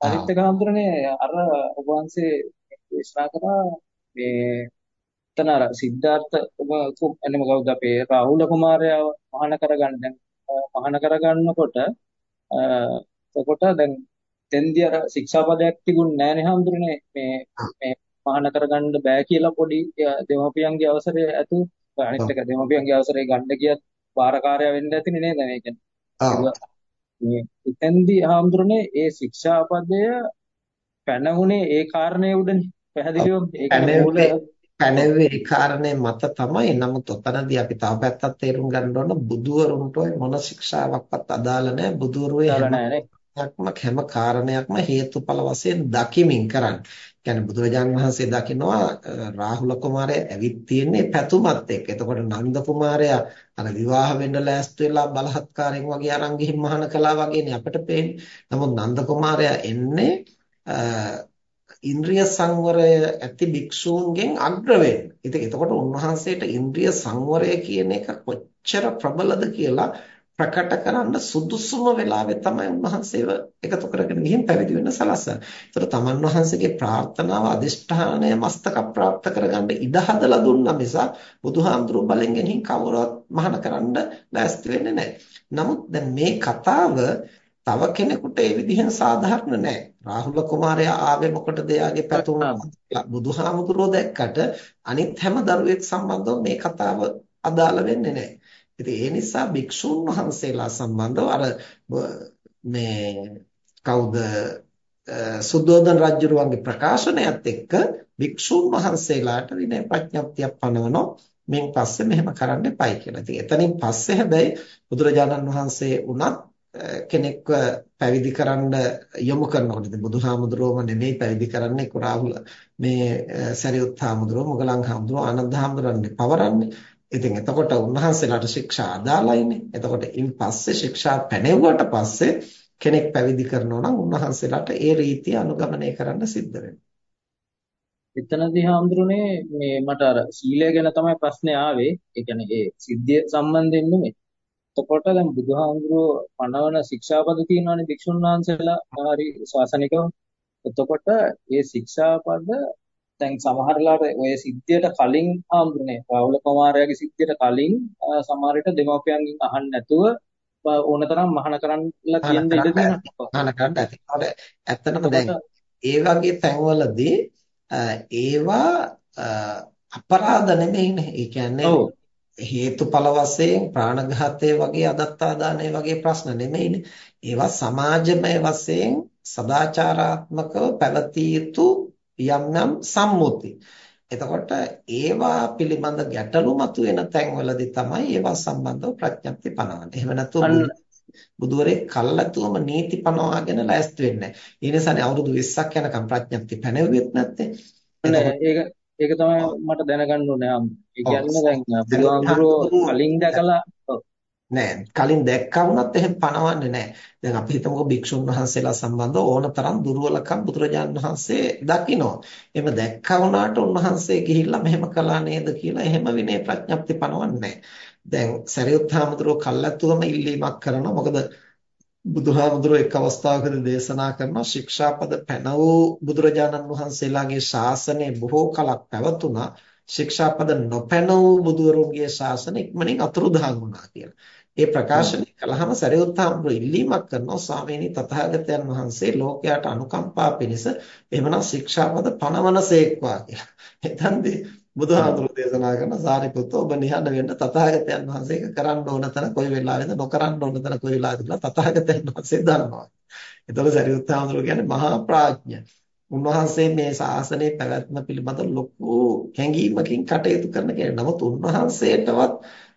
එක හඳුරන්නේ අර ඔබ වහන්සේ දේශනා කරා මේ එතන අර සිද්ධාර්ථ එන්නම කවුද අපේ රාහුල කුමාරයාව මහාන කරගන්න දැන් මහාන කරගන්නකොට එතකොට දැන් තෙන්දී අර ශික්ෂාපදයක් තිබුණ නෑනේ හඳුරන්නේ මේ මේ මහාන කරගන්න බෑ කියලා පොඩි දෙමෝපියන්ගේ අවසරය ඇතු අනිත් එක දෙමෝපියන්ගේ අවසරය ගන්න ගියත් වාරකාරය වෙන්න ඇතිනේ නේද මේ කියන්නේ මේ එතෙන්දී හඳුරන්නේ ඒ ශික්ෂාපදය පැනහුනේ ඒ කාරණේ උඩනේ පැහැදිලිවම ඒකනේ මූල පැනෙන්නේ ඒ කාරණේ මත තමයි. නමුත් ඔතනදී අපි තව පැත්තක් තේරුම් ගන්න ඕන බුදුවරුන්ට මොන ශික්ෂාවක්වත් අදාළ නැහැ. බුදුවරුේ හැම කාරණයක්ම හේතුඵල වශයෙන් දකිමින් කරන්නේ. කියන්නේ බුදුරජාණන් වහන්සේ දකිනවා රාහුල කුමාරයා ඇවිත් තියෙන්නේ පැතුමත් එක්ක. එතකොට නන්ද කුමාරයා අර විවාහ වෙන්න ලෑස්ති වෙලා බලහත්කාරයෙන් වගේ අරන් ගිහින් මහාන කළා වගේනේ අපිට පේන්නේ. නමුත් නන්ද කුමාරයා එන්නේ ඉන්ද්‍රිය සංවරය ඇති භික්ෂූන්ගෙන් අග්‍ර වෙන්න. ඉතින් එතකොට උන්වහන්සේට ඉන්ද්‍රිය සංවරය කියන එක කොච්චර ප්‍රබලද කියලා ප්‍රකට කරන්න සුදුසුම වෙලාවේ තමයි උන්වහන්සේව එකතු කරගෙන ගිහින් පැවිදි වෙන්න සලස්සන්නේ. ඒතර තමන් වහන්සේගේ ප්‍රාර්ථනාව අදිෂ්ඨානය මස්තක ප්‍රාප්ත කරගන්න ඉඩ හදලා දුන්නා මිසක් බුදුහාමුදුරුවෝ බලෙන් ගෙනින් කවුරුවත් මහාන කරන්න ලෑස්ති වෙන්නේ නැහැ. නමුත් දැන් මේ කතාව තව කෙනෙකුට ඒ විදිහෙන් සාධාරණ නැහැ. රාහුල කුමාරයා ආවේ මොකටද එයාගේ පැතුම බුදුහාමුදුරුවෝ දැක්කට අනිත් හැම දරුවෙක් සම්බන්ධව මේ කතාව අදාළ වෙන්නේ නැහැ. ඉතින් ඒ නිසා භික්ෂුන් වහන්සේලා සම්බන්ධව අර මේ කවුද සුද්ධෝදන රජුරුවන්ගේ ප්‍රකාශනයත් එක්ක භික්ෂුන් වහන්සේලාට විනය ප්‍රඥප්තියක් පනවනවා මෙන් පස්සේ මෙහෙම කරන්න එපයි කියලා. ඉතින් එතනින් පස්සේ හැබැයි බුදුරජාණන් වහන්සේ උනත් කෙනෙක්ව පැවිදි කරන්න යොමු කරනකොට ඉතින් බුදුහාමුදුරුවෝම නෙමෙයි පැවිදි කරන්නේ කුරාහුල මේ සරියුත් හාමුදුරුවෝ මොගලන් හාමුදුරුවෝ ආනන්ද හාමුදුරන්ගේ පවරන්නේ. ඉතින් එතකොට උන්වහන්සේලාට ශික්ෂා අදාළයිනේ. එතකොට ඉන් පස්සේ ශික්ෂා පැනෙව්වට පස්සේ කෙනෙක් පැවිදි කරනවා නම් උන්වහන්සේලාට ඒ රීතිය අනුගමනය කරන්න සිද්ධ වෙනවා. එතනදී හාමුදුරනේ මේ මට අර සීලය ගැන තමයි ප්‍රශ්නේ ආවේ. ඒ කියන්නේ ඒ සිද්ධිය සම්බන්ධයෙන් නෙමෙයි. එතකොට දැන් බුදුහාමුදුරුවෝ පනවන ශික්ෂාපද තියෙනවානේ භික්ෂුන් වහන්සේලා හරි ශාසනිකව. එතකොට මේ ශික්ෂාපද දැන් සමහරලාට ඔය සිද්ධියට කලින් ආම්බුනේ රාහුල කුමාරයාගේ සිද්ධියට කලින් සමහර විට දෙමාපියන්ගෙන් අහන්න නැතුව ඕනතරම් මහාන කරන්නලා කියන ඉඩ තියෙනවා. මහාන කරන්න ඇති. ඇත්තටම දැන් ඒ වගේ තැන්වලදී ඒවා අපරාධ නෙමෙයිනේ. ඒ කියන්නේ හේතුඵල වශයෙන් ප්‍රාණඝාතය වගේ අදත්තාදානය වගේ ප්‍රශ්න නෙමෙයිනේ. ඒවා සමාජමය වශයෙන් සදාචාරාත්මකව පැවතිය යුතු යම් යම් සම්මුති. එතකොට ඒවා පිළිබඳ ගැටලු මතුවෙන තැන්වලදී තමයි ඒවා සම්බන්ධව ප්‍රඥප්ති පනවන්නේ. එහෙම නැත්නම් බුදුවරේ කල්ලාතුම නීති පනවාගෙන ලෑස්ති වෙන්නේ. ඒ නිසානේ අවුරුදු 20ක් යනකම් ප්‍රඥප්ති පැනෙවෙත් නැත්තේ. ඒක ඒක තමයි මට දැනගන්න ඕනේ. ඒ කියන්නේ දැන් බුදුහාමුදුරුවෝ කලින් දැකලා නෑ කලින් දැක්කා වුණත් එහෙම පණවන්නේ නෑ. දැන් අපි හිතමුකෝ භික්ෂුන් වහන්සේලා සම්බන්ධව ඕනතරම් දුර්වලකම් බුදුරජාණන් වහන්සේ දකිනවා. එහෙම දැක්කා වුණාට උන්වහන්සේ ගිහිල්ලා මෙහෙම කළා නේද කියලා එහෙම විනය ප්‍රඥප්ති පණවන්නේ දැන් සරියුත් හාමුදුරුවෝ කල්ලාතුවම ඉල්ලීමක් කරනවා. මොකද බුදුහාමුදුරුවෝ එක් අවස්ථාවකදී දේශනා කරනවා ශික්ෂාපද පැන වූ බුදුරජාණන් වහන්සේලාගේ ශාසනය බොහෝ කලක් පැවතුණා ශික්ෂාපද නොපැන වූ බුදුවරුන්ගේ ශාසන ඉක්මනින් අතුරුදහන් වුණා කියලා. ඒ ප්‍රකාශනය කළාම සරියුත් හාමුදුරුවෝ ඉල්ලීමක් කරනවා ස්වාමීනි තථාගතයන් වහන්සේ ලෝකයට අනුකම්පා පිණිස එහෙමනම් ශික්ෂාපද පනවනසේක්වා කියලා. එතනදී බුදුහාමුදුරු දේශනා කරන සාරිපුත්ත ඔබ නිහඬ වෙන්න තථාගතයන් වහන්සේ ඒක කරන්න ඕන තැන කොයි වෙලාවෙද නොකරන්න ඕන තැන කොයි වෙලාවෙද කියලා තථාගතයන් වහන්සේ දන්නවා. ඒතකොට සරියුත් හාමුදුරු කියන්නේ මහා ප්‍රඥ. උන්වහන්සේ මේ ශාසනයේ පැවැත්ම පිළිබඳ ලොකු හැඟීමකින් කටයුතු කරන කෙනෙක්. නමුත් උන්වහන්සේටවත්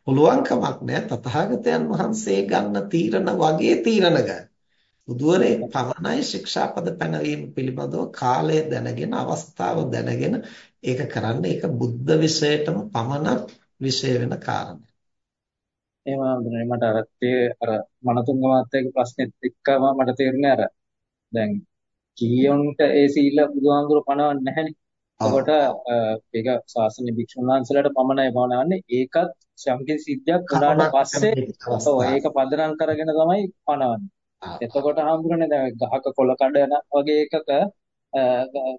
පුළුවන් කමක් නැහැ තථාගතයන් වහන්සේ ගන්න තීරණ වගේ තීරණ ගන්න. බුදුවරේ පමණයි ශික්ෂාපද පැනවීම පිළිබඳව කාලය දැනගෙන අවස්ථාව දැනගෙන ඒක කරන්න ඒක බුද්ධ විෂයටම පමණක් විෂය වෙන කාරණයක්. එහෙම හඳුනන්නේ මට අර තේ අර මනතුංග මාත්‍යාගේ ප්‍රශ්නෙත් එක්කම මට තේරුණේ අර දැන් කීයොන්ට ඒ සීල බුදුහාමුදුරුවෝ පනවන්නේ නැහැනේ. එතකොට ඒක ශාසන භික්ෂුන් වහන්සේලාට පමණයි පනවන්නේ. ඒකත් යම්කිසි සිද්ධියක් වුණාට පස්සේ ඔව් ඒක පදනම් කරගෙන තමයි පනවන්නේ. එතකොට හම්බුනේ දැන් ගහක කොළ කඩන වගේ එකක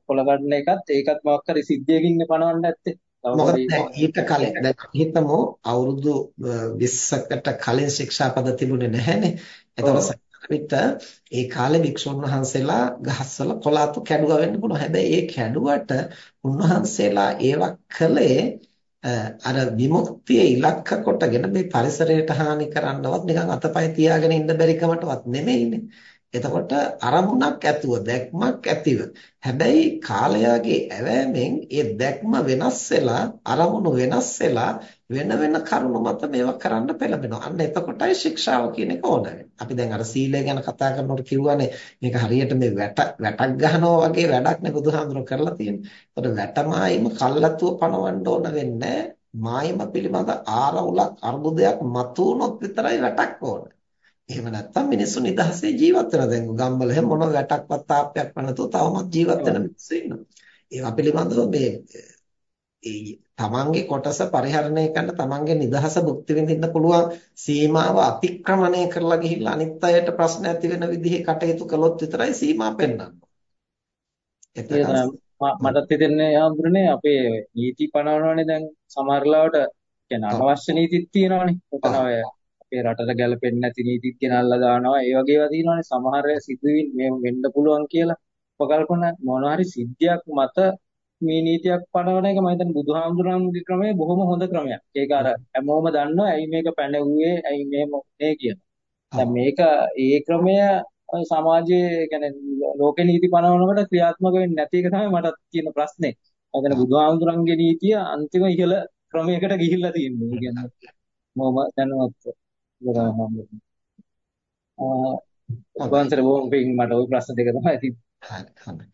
කොළ කඩන එකත් ඒකත් මොකක් හරි සිද්ධියකින් පණවන්න ඇත්තේ. මොකද ඊට කලින් දැන් හිතමු අවුරුදු 20කට කලින් ශික්ෂාපද තිබුණේ නැහැනේ. එතකොට ඔව් සමහර විට ඒ කාලේ වික්ෂුන් වහන්සේලා ගහස්වල කොළාතු කැඩුවා වෙන්න පුළුවන්. හැබැයි ඒ කැඩුවට උන්වහන්සේලා ඒවක් කළේ අර විමුක්තිය ඉලක්ක කොටගෙන මේ පරිසරයට හානි කරන්නවත් නිකන් අතපය තියාගෙන ඉන්න බැරි කමටවත් නෙමෙයිනේ. එතකොට අරමුණක් ඇතුව දැක්මක් ඇතිව හැබැයි කාලයාගේ ඇවෑමෙන් ඒ දැක්ම වෙනස් වෙලා අරමුණු වෙනස් වෙලා වෙන වෙන කරුණු මත මේවා කරන්න පෙළඹෙනවා. අන්න එතකොටයි ශික්ෂාව කියන එක ඕන අපි දැන් අර සීලය ගැන කතා කරනකොට කිව්වනේ මේක හරියට මේ වැට වැටක් ගහනවා වගේ වැඩක් නේ බුදුහාමුදුරුවෝ කරලා තියෙන්නේ. එතකොට වැටමායිම කල්ලාතුව පණවන්න ඕන වෙන්නේ මායිම පිළිබඳ ආරවුලක් අර්බුදයක් මතු වුණොත් විතරයි වැටක් ඕන. එහෙම නැත්නම් මිනිස්සු නිදහසේ ජීවත් වෙනවා. දැන් ගම්වල හැම මොන වැටක්වත් තාප්පයක් නැතුව තවමත් ජීවත් වෙන මිනිස්සු ඉන්නවා. ඒවා පිළිබඳව මේ ඒ තමන්ගේ කොටස පරිහරණය කරන්න තමන්ගේ නිදහස භුක්ති විඳින්න පුළුවන් සීමාව අතික්‍රමණය කරලා ගිහිල්ලා අනිත් අයට ප්‍රශ්න ඇති වෙන විදිහේ කටයුතු කළොත් විතරයි සීමා පෙන්වන්නේ. එතකන් මටත් හිතෙන්නේ ආම්බුරනේ අපේ නීති පනවනවානේ දැන් සමහර ලාවට කියන්නේ අනවශ්‍ය නීතිත් තියෙනවානේ. ඔතන ඔය අපේ රටට ගැලපෙන්නේ නැති නීතිත් ගෙනල්ලා දානවා. ඒ වගේ ඒවා තියෙනවානේ. සමහර සිදුවීම් මේ වෙන්න පුළුවන් කියලා උපකල්පන මොනවා හරි සිද්ධියක් මත මේ නීතියක් පනවන එක මම හිතන්නේ බුදුහාමුදුරන්ගේ ක්‍රමය බොහොම හොඳ ක්‍රමයක්. ඒක අර හැමෝම දන්නවා ඇයි මේක පැනෙව්වේ ඇයි මෙහෙම මේ කියන. දැන් මේක ඒ ක්‍රමය සමාජයේ කියන්නේ ලෝක නීති පනවනකොට ක්‍රියාත්මක වෙන්නේ නැති එක තමයි මට තියෙන ප්‍රශ්නේ. මම බුදුහාමුදුරන්ගේ නීතිය අන්තිම ඉහළ ක්‍රමයකට ගිහිල්ලා තියෙනවා. ඒ කියන්නේ මොම දැනුවත් බුදුහාමුදුරන්. ආ වංශර බොම් පින් මට ওই ප්‍රශ්න දෙක තමයි තිබ්බේ. හරි හරි.